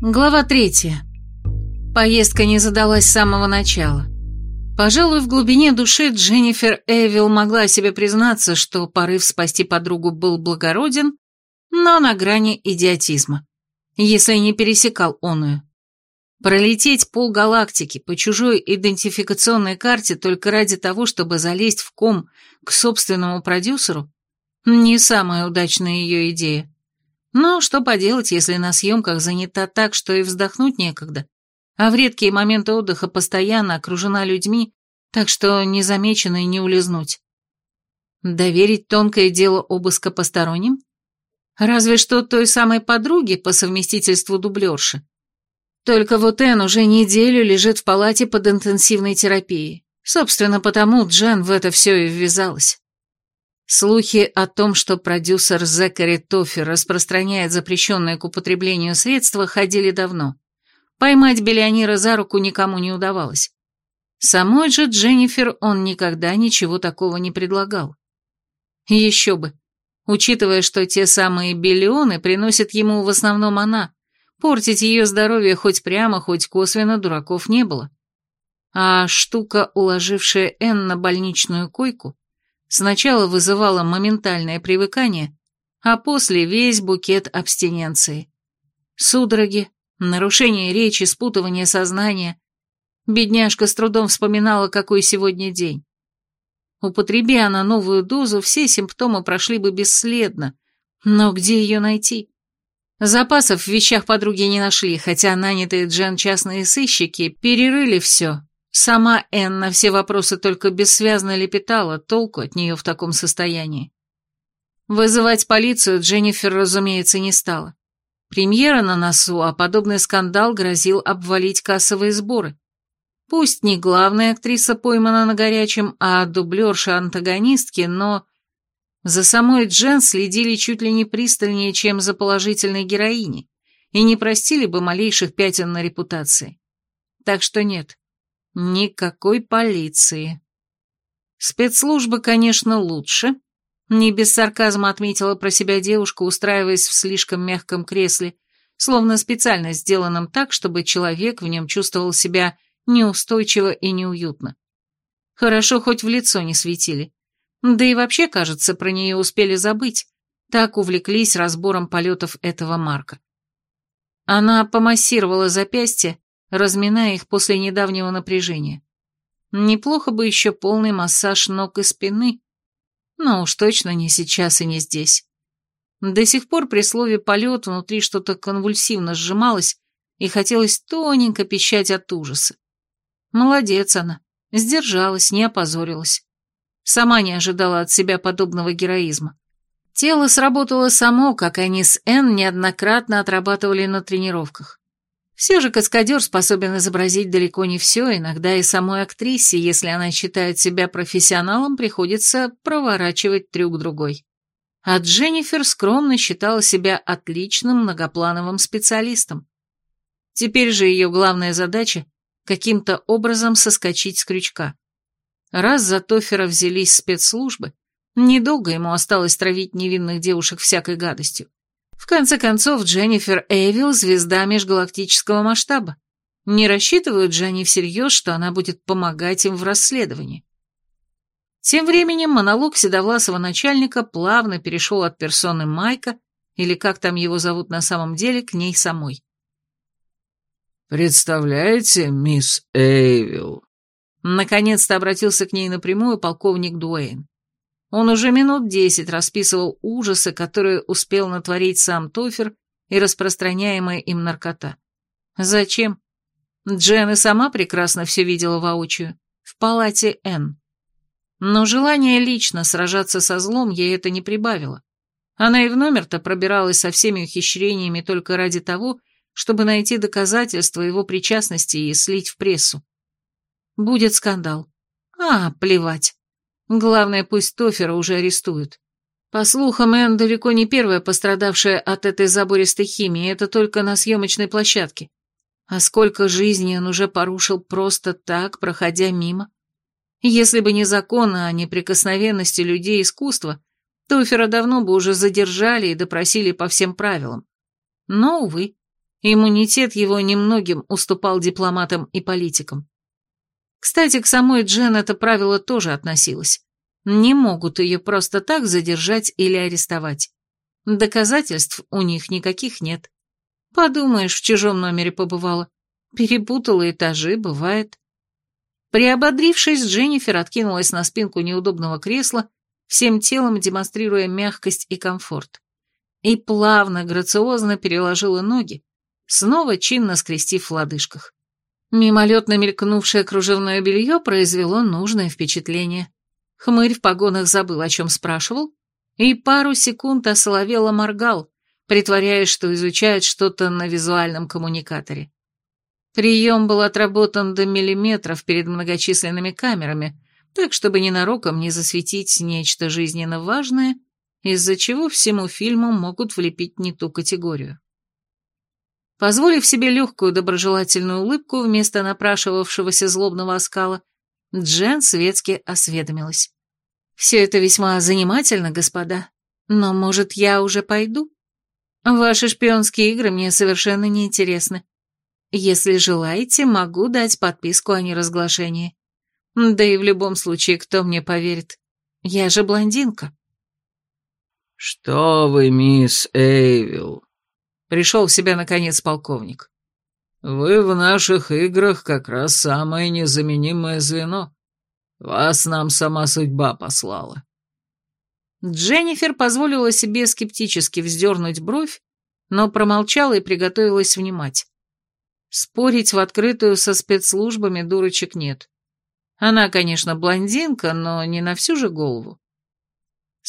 Глава третья. Поездка не задалась с самого начала. Пожалуй, в глубине души Дженнифер Эвилл могла себе признаться, что порыв спасти подругу был благороден, но на грани идиотизма, если не пересекал оную. Пролететь полгалактики по чужой идентификационной карте только ради того, чтобы залезть в ком к собственному продюсеру, не самая удачная ее идея. Но что поделать, если на съемках занята так, что и вздохнуть некогда, а в редкие моменты отдыха постоянно окружена людьми, так что незамеченной не улизнуть. Доверить тонкое дело обыска посторонним? Разве что той самой подруге по совместительству дублерши. Только вот Энн уже неделю лежит в палате под интенсивной терапией. Собственно, потому Джен в это все и ввязалась. Слухи о том, что продюсер Зекари Тоффер распространяет запрещенные к употреблению средства, ходили давно. Поймать биллионера за руку никому не удавалось. Самой же Дженнифер он никогда ничего такого не предлагал. Еще бы, учитывая, что те самые биллионы приносит ему в основном она, Портить ее здоровье хоть прямо, хоть косвенно дураков не было. А штука, уложившая Энн на больничную койку, сначала вызывала моментальное привыкание, а после весь букет абстиненции. Судороги, нарушение речи, спутывание сознания. Бедняжка с трудом вспоминала, какой сегодня день. Употреби она новую дозу, все симптомы прошли бы бесследно. Но где ее найти? Запасов в вещах подруги не нашли, хотя нанятые Джен частные сыщики перерыли все. Сама Энн на все вопросы только бессвязно лепетала, толку от нее в таком состоянии. Вызывать полицию Дженнифер, разумеется, не стала. Премьера на носу, а подобный скандал грозил обвалить кассовые сборы. Пусть не главная актриса поймана на горячем, а дублерша антагонистки, но за самой Джен следили чуть ли не пристальнее, чем за положительной героиней, и не простили бы малейших пятен на репутации. Так что нет, никакой полиции. Спецслужбы, конечно, лучше. Не без сарказма отметила про себя девушка, устраиваясь в слишком мягком кресле, словно специально сделанном так, чтобы человек в нем чувствовал себя неустойчиво и неуютно. Хорошо, хоть в лицо не светили. Да и вообще, кажется, про нее успели забыть, так увлеклись разбором полетов этого Марка. Она помассировала запястья, разминая их после недавнего напряжения. Неплохо бы еще полный массаж ног и спины, но уж точно не сейчас и не здесь. До сих пор при слове «полет» внутри что-то конвульсивно сжималось и хотелось тоненько пищать от ужаса. Молодец она, сдержалась, не опозорилась. Сама не ожидала от себя подобного героизма. Тело сработало само, как они с Энн неоднократно отрабатывали на тренировках. Все же каскадер способен изобразить далеко не все, иногда и самой актрисе, если она считает себя профессионалом, приходится проворачивать трюк другой. А Дженнифер скромно считала себя отличным многоплановым специалистом. Теперь же ее главная задача – каким-то образом соскочить с крючка. Раз за Тофера взялись спецслужбы, недолго ему осталось травить невинных девушек всякой гадостью. В конце концов, Дженнифер Эйвилл – звезда межгалактического масштаба. Не рассчитывают же они всерьез, что она будет помогать им в расследовании. Тем временем монолог седовласого начальника плавно перешел от персоны Майка, или как там его зовут на самом деле, к ней самой. «Представляете, мисс Эйвилл, Наконец-то обратился к ней напрямую полковник Дуэйн. Он уже минут десять расписывал ужасы, которые успел натворить сам Тофер и распространяемая им наркота. Зачем? Джен и сама прекрасно все видела воочию, в палате Н. Но желание лично сражаться со злом ей это не прибавило. Она и в номер-то пробиралась со всеми ухищрениями только ради того, чтобы найти доказательства его причастности и слить в прессу. Будет скандал. А, плевать. Главное, пусть Тофера уже арестуют. По слухам, Энн далеко не первая пострадавшая от этой забористой химии, это только на съемочной площадке. А сколько жизней он уже порушил просто так, проходя мимо. Если бы не закон о неприкосновенности людей искусства, Тофера давно бы уже задержали и допросили по всем правилам. Но, увы, Иммунитет его немногим уступал дипломатам и политикам. Кстати, к самой Джен это правило тоже относилось. Не могут ее просто так задержать или арестовать. Доказательств у них никаких нет. Подумаешь, в чужом номере побывала. Перепутала этажи, бывает. Приободрившись, Дженнифер откинулась на спинку неудобного кресла, всем телом демонстрируя мягкость и комфорт. И плавно, грациозно переложила ноги, снова чинно скрестив в лодыжках. Мимолетно мелькнувшее кружевное белье произвело нужное впечатление. Хмырь в погонах забыл, о чем спрашивал, и пару секунд осоловело моргал, притворяясь, что изучает что-то на визуальном коммуникаторе. Прием был отработан до миллиметров перед многочисленными камерами, так, чтобы ненароком не засветить нечто жизненно важное, из-за чего всему фильму могут влепить не ту категорию. Позволив себе легкую доброжелательную улыбку вместо напрашивавшегося злобного оскала, Джен светски осведомилась. «Все это весьма занимательно, господа, но, может, я уже пойду? Ваши шпионские игры мне совершенно не интересны. Если желаете, могу дать подписку о неразглашении. Да и в любом случае, кто мне поверит? Я же блондинка». «Что вы, мисс Эйвилл?» Пришел в себя, наконец, полковник. Вы в наших играх как раз самое незаменимое звено. Вас нам сама судьба послала. Дженнифер позволила себе скептически вздернуть бровь, но промолчала и приготовилась внимать. Спорить в открытую со спецслужбами дурочек нет. Она, конечно, блондинка, но не на всю же голову.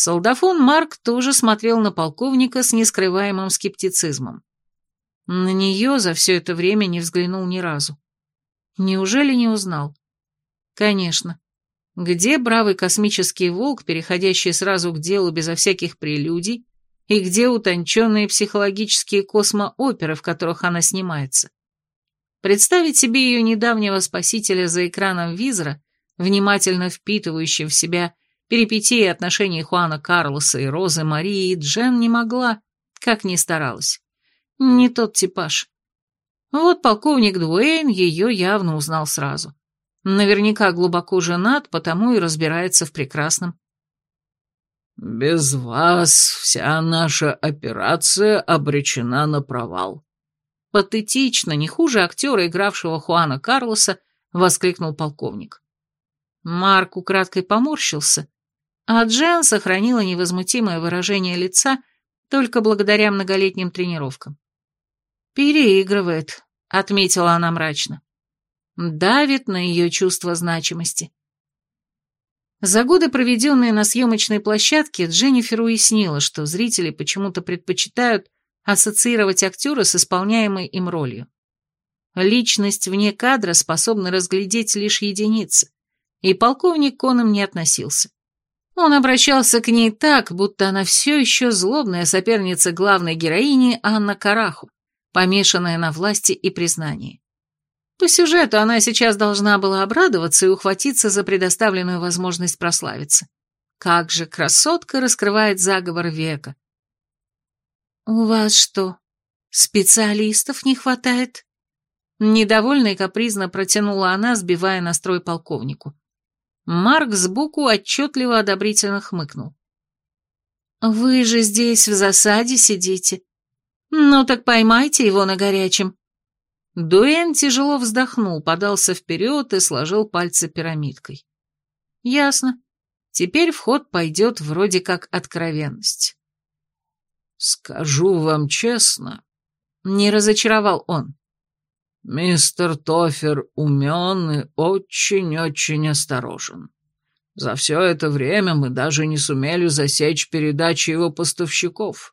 Солдафон Марк тоже смотрел на полковника с нескрываемым скептицизмом. На нее за все это время не взглянул ни разу. Неужели не узнал? Конечно. Где бравый космический волк, переходящий сразу к делу безо всяких прелюдий, и где утонченные психологические космооперы, в которых она снимается? Представить себе ее недавнего спасителя за экраном визора, внимательно впитывающим в себя перипетии отношений Хуана Карлоса и Розы Марии, Джен не могла, как ни старалась. Не тот типаж. Вот полковник Дуэйн ее явно узнал сразу. Наверняка глубоко женат, потому и разбирается в прекрасном. «Без вас вся наша операция обречена на провал». Патетично, не хуже актера, игравшего Хуана Карлоса, воскликнул полковник. Марк украдкой поморщился, а Джен сохранила невозмутимое выражение лица только благодаря многолетним тренировкам. «Переигрывает», — отметила она мрачно. «Давит на ее чувство значимости». За годы, проведенные на съемочной площадке, Дженнифер уяснила, что зрители почему-то предпочитают ассоциировать актера с исполняемой им ролью. Личность вне кадра способна разглядеть лишь единицы, и полковник к не относился. Он обращался к ней так, будто она все еще злобная соперница главной героини Анна Караху, помешанная на власти и признании. По сюжету она сейчас должна была обрадоваться и ухватиться за предоставленную возможность прославиться. Как же красотка раскрывает заговор века. «У вас что, специалистов не хватает?» Недовольно и капризно протянула она, сбивая настрой полковнику. Марк сбоку отчетливо одобрительно хмыкнул. «Вы же здесь в засаде сидите. «Ну так поймайте его на горячем». Дуэн тяжело вздохнул, подался вперед и сложил пальцы пирамидкой. «Ясно. Теперь в ход пойдет вроде как откровенность». «Скажу вам честно», — не разочаровал он. «Мистер Тофер умен и очень-очень осторожен. За все это время мы даже не сумели засечь передачи его поставщиков.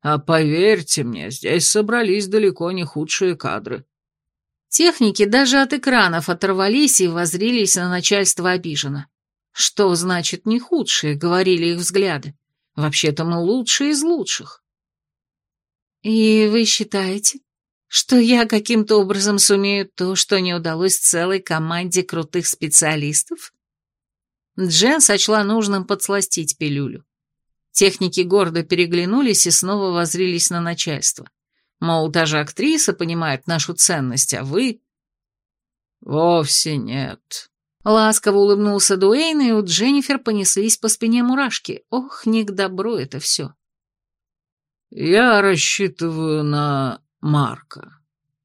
А поверьте мне, здесь собрались далеко не худшие кадры. Техники даже от экранов оторвались и возрились на начальство обиженно. Что значит не худшие, говорили их взгляды. Вообще-то мы лучшие из лучших. И вы считаете, что я каким-то образом сумею то, что не удалось целой команде крутых специалистов? Джен сочла нужным подсластить пилюлю. Техники гордо переглянулись и снова возрились на начальство. Мол, даже актриса понимает нашу ценность, а вы... Вовсе нет. Ласково улыбнулся Дуэйн, и у Дженнифер понеслись по спине мурашки. Ох, не к добру это все. Я рассчитываю на Марка.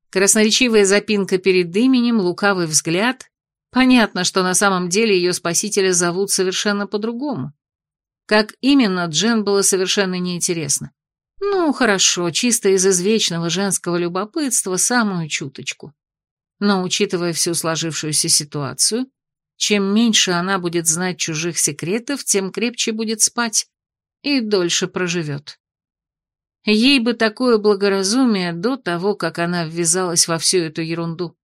Красноречивая запинка перед именем, лукавый взгляд. Понятно, что на самом деле ее спасителя зовут совершенно по-другому. Как именно, Джен было совершенно неинтересно. Ну, хорошо, чисто из извечного женского любопытства самую чуточку. Но, учитывая всю сложившуюся ситуацию, чем меньше она будет знать чужих секретов, тем крепче будет спать и дольше проживет. Ей бы такое благоразумие до того, как она ввязалась во всю эту ерунду.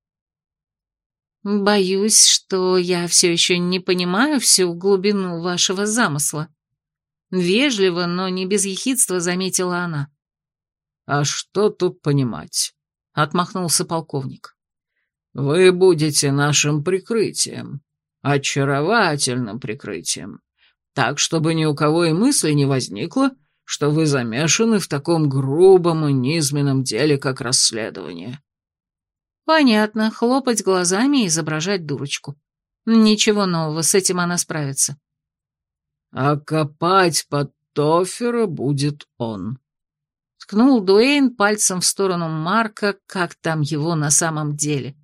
Боюсь, что я все еще не понимаю всю глубину вашего замысла. Вежливо, но не без ехидства заметила она. «А что тут понимать?» — отмахнулся полковник. «Вы будете нашим прикрытием, очаровательным прикрытием, так, чтобы ни у кого и мысли не возникло, что вы замешаны в таком грубом и низменном деле, как расследование». «Понятно, хлопать глазами и изображать дурочку. Ничего нового, с этим она справится». «А копать под Тофера будет он». Ткнул Дуэйн пальцем в сторону Марка, как там его на самом деле.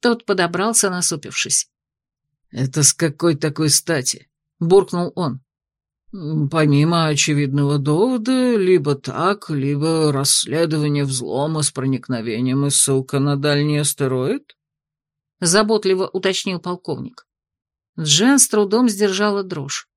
Тот подобрался, насупившись. «Это с какой такой стати?» — буркнул он. Помимо очевидного довода, либо так, либо расследование взлома с проникновением и ссылка на дальний астероид? Заботливо уточнил полковник. Джен с трудом сдержала дрожь.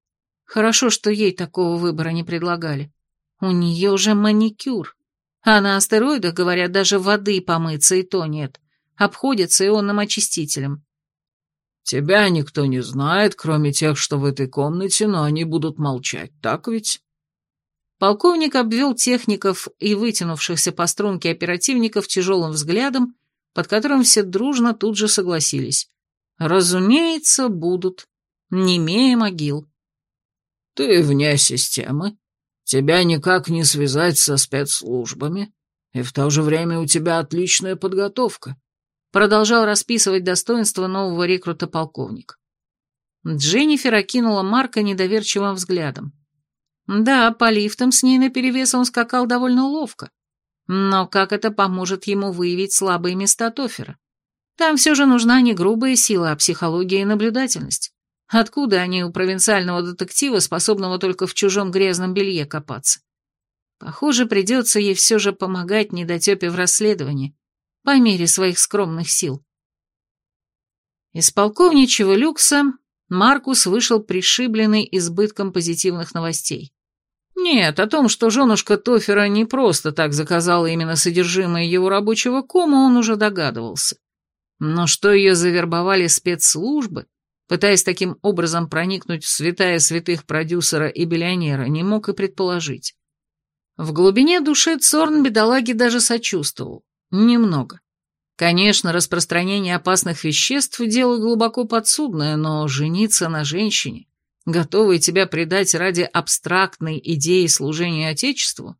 Хорошо, что ей такого выбора не предлагали. У нее же маникюр. А на астероидах, говорят, даже воды помыться и то нет. Обходится ионным очистителем. Тебя никто не знает, кроме тех, что в этой комнате, но они будут молчать, так ведь?» Полковник обвел техников и вытянувшихся по струнке оперативников тяжелым взглядом, под которым все дружно тут же согласились. «Разумеется, будут. Немея могил». «Ты вне системы. Тебя никак не связать со спецслужбами, и в то же время у тебя отличная подготовка. Продолжал расписывать достоинства нового рекрута полковник. Дженнифер окинула Марка недоверчивым взглядом. Да, по лифтам с ней наперевес он скакал довольно ловко. Но как это поможет ему выявить слабые места Тофера? Там все же нужна не грубая сила, а психология и наблюдательность. Откуда они у провинциального детектива, способного только в чужом грязном белье копаться? Похоже, придется ей все же помогать недотепе в расследовании, по мере своих скромных сил. Из полковничьего люкса Маркус вышел пришибленный избытком позитивных новостей. Нет, о том, что женушка Тофера не просто так заказала именно содержимое его рабочего кома, он уже догадывался. Но что ее завербовали спецслужбы, пытаясь таким образом проникнуть в святая святых продюсера и биллионера, не мог и предположить. В глубине души Цорн бедолаги даже сочувствовал. Немного. Конечно, распространение опасных веществ – дело глубоко подсудное, но жениться на женщине, готовой тебя предать ради абстрактной идеи служения Отечеству?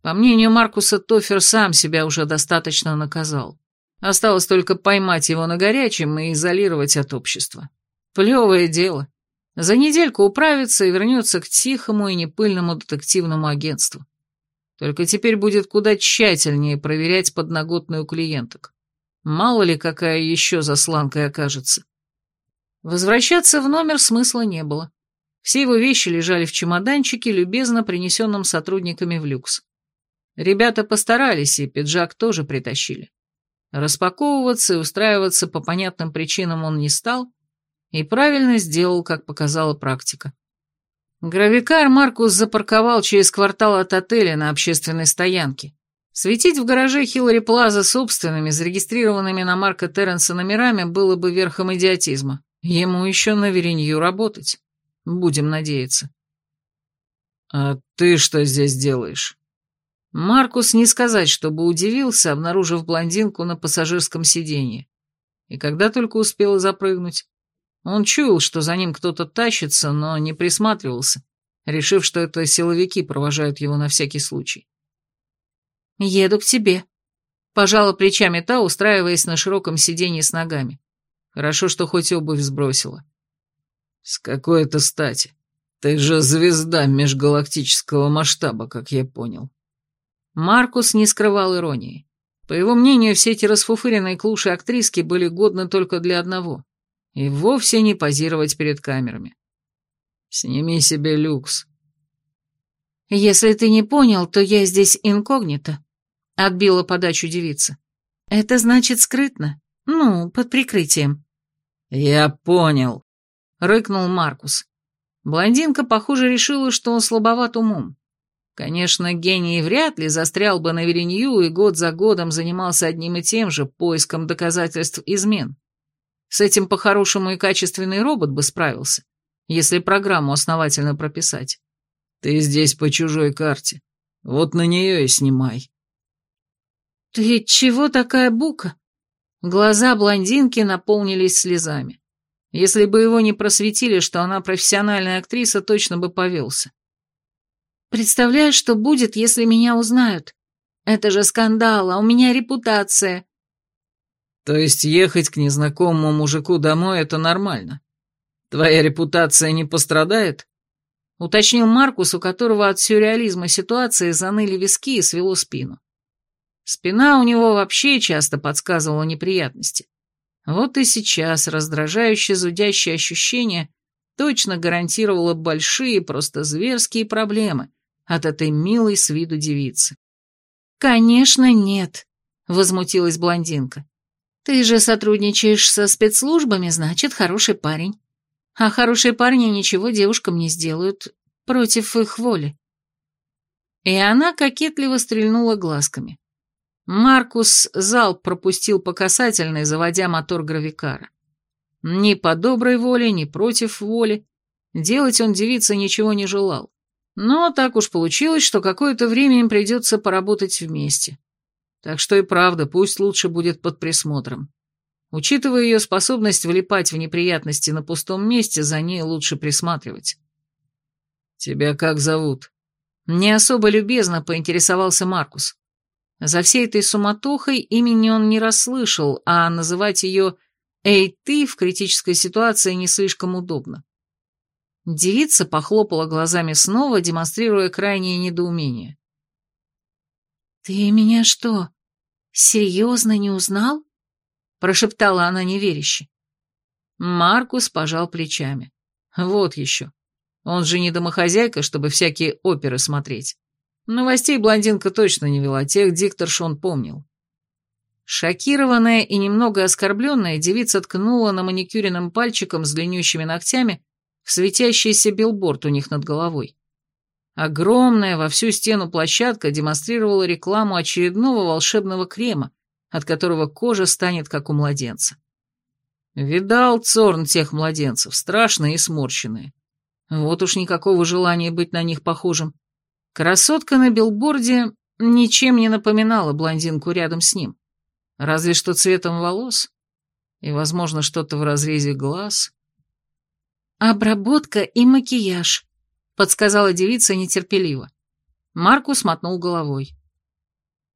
По мнению Маркуса, Тофер сам себя уже достаточно наказал. Осталось только поймать его на горячем и изолировать от общества. Плевое дело. За недельку управится и вернется к тихому и непыльному детективному агентству. Только теперь будет куда тщательнее проверять подноготную клиенток. Мало ли, какая еще засланкой окажется. Возвращаться в номер смысла не было. Все его вещи лежали в чемоданчике, любезно принесенном сотрудниками в люкс. Ребята постарались, и пиджак тоже притащили. Распаковываться и устраиваться по понятным причинам он не стал, и правильно сделал, как показала практика. Гравикар Маркус запарковал через квартал от отеля на общественной стоянке. Светить в гараже Хиллари Плаза собственными, зарегистрированными на Марка Терренса номерами было бы верхом идиотизма. Ему еще на Веренью работать. Будем надеяться. «А ты что здесь делаешь?» Маркус не сказать, чтобы удивился, обнаружив блондинку на пассажирском сиденье. И когда только успела запрыгнуть. Он чуял, что за ним кто-то тащится, но не присматривался, решив, что это силовики провожают его на всякий случай. Еду к тебе. Пожала плечами та, устраиваясь на широком сиденье с ногами. Хорошо, что хоть обувь сбросила. С какой это стати? Ты же звезда межгалактического масштаба, как я понял. Маркус не скрывал иронии. По его мнению, все эти расфуфыренные клуши актриски были годны только для одного. И вовсе не позировать перед камерами. Сними себе люкс. Если ты не понял, то я здесь инкогнито. Отбила подачу девица. Это значит скрытно. Ну, под прикрытием. Я понял. Рыкнул Маркус. Блондинка, похоже, решила, что он слабоват умом. Конечно, гений вряд ли застрял бы на Веренью и год за годом занимался одним и тем же поиском доказательств измен. С этим по-хорошему и качественный робот бы справился, если программу основательно прописать. Ты здесь по чужой карте. Вот на нее и снимай. Ты чего такая бука? Глаза блондинки наполнились слезами. Если бы его не просветили, что она профессиональная актриса, точно бы повелся. Представляешь, что будет, если меня узнают? Это же скандал, а у меня репутация. То есть ехать к незнакомому мужику домой — это нормально? Твоя репутация не пострадает? Уточнил Маркус, у которого от сюрреализма ситуации заныли виски и свело спину. Спина у него вообще часто подсказывала неприятности. Вот и сейчас раздражающее зудящее ощущение точно гарантировало большие, просто зверские проблемы от этой милой с виду девицы. «Конечно, нет», — возмутилась блондинка. «Ты же сотрудничаешь со спецслужбами, значит, хороший парень. А хорошие парни ничего девушкам не сделают против их воли». И она кокетливо стрельнула глазками. Маркус залп пропустил по касательной, заводя мотор гравикара. Ни по доброй воле, ни против воли. Делать он девице ничего не желал. Но так уж получилось, что какое-то время им придется поработать вместе. Так что и правда, пусть лучше будет под присмотром. Учитывая ее способность влипать в неприятности на пустом месте, за ней лучше присматривать. «Тебя как зовут?» Не особо любезно поинтересовался Маркус. За всей этой суматохой имени он не расслышал, а называть ее «Эй, ты» в критической ситуации не слишком удобно. Девица похлопала глазами снова, демонстрируя крайнее недоумение. «Ты меня что, серьезно не узнал?» — прошептала она неверяще. Маркус пожал плечами. «Вот еще. Он же не домохозяйка, чтобы всякие оперы смотреть. Новостей блондинка точно не вела, тех дикторш он помнил. Шокированная и немного оскорбленная, девица ткнула на маникюренным пальчиком с длиннющими ногтями в светящийся билборд у них над головой. Огромная во всю стену площадка демонстрировала рекламу очередного волшебного крема, от которого кожа станет как у младенца. Видал Цорн тех младенцев, страшные и сморщенные. Вот уж никакого желания быть на них похожим. Красотка на билборде ничем не напоминала блондинку рядом с ним. Разве что цветом волос и, возможно, что-то в разрезе глаз. «Обработка и макияж», — подсказала девица нетерпеливо. Маркус мотнул головой.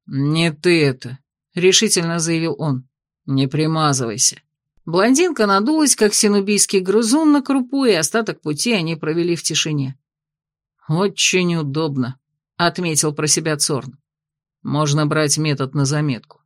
«Не ты это», — решительно заявил он. «Не примазывайся». Блондинка надулась, как синубийский грызун на крупу, и остаток пути они провели в тишине. «Очень удобно», — отметил про себя Цорн. «Можно брать метод на заметку».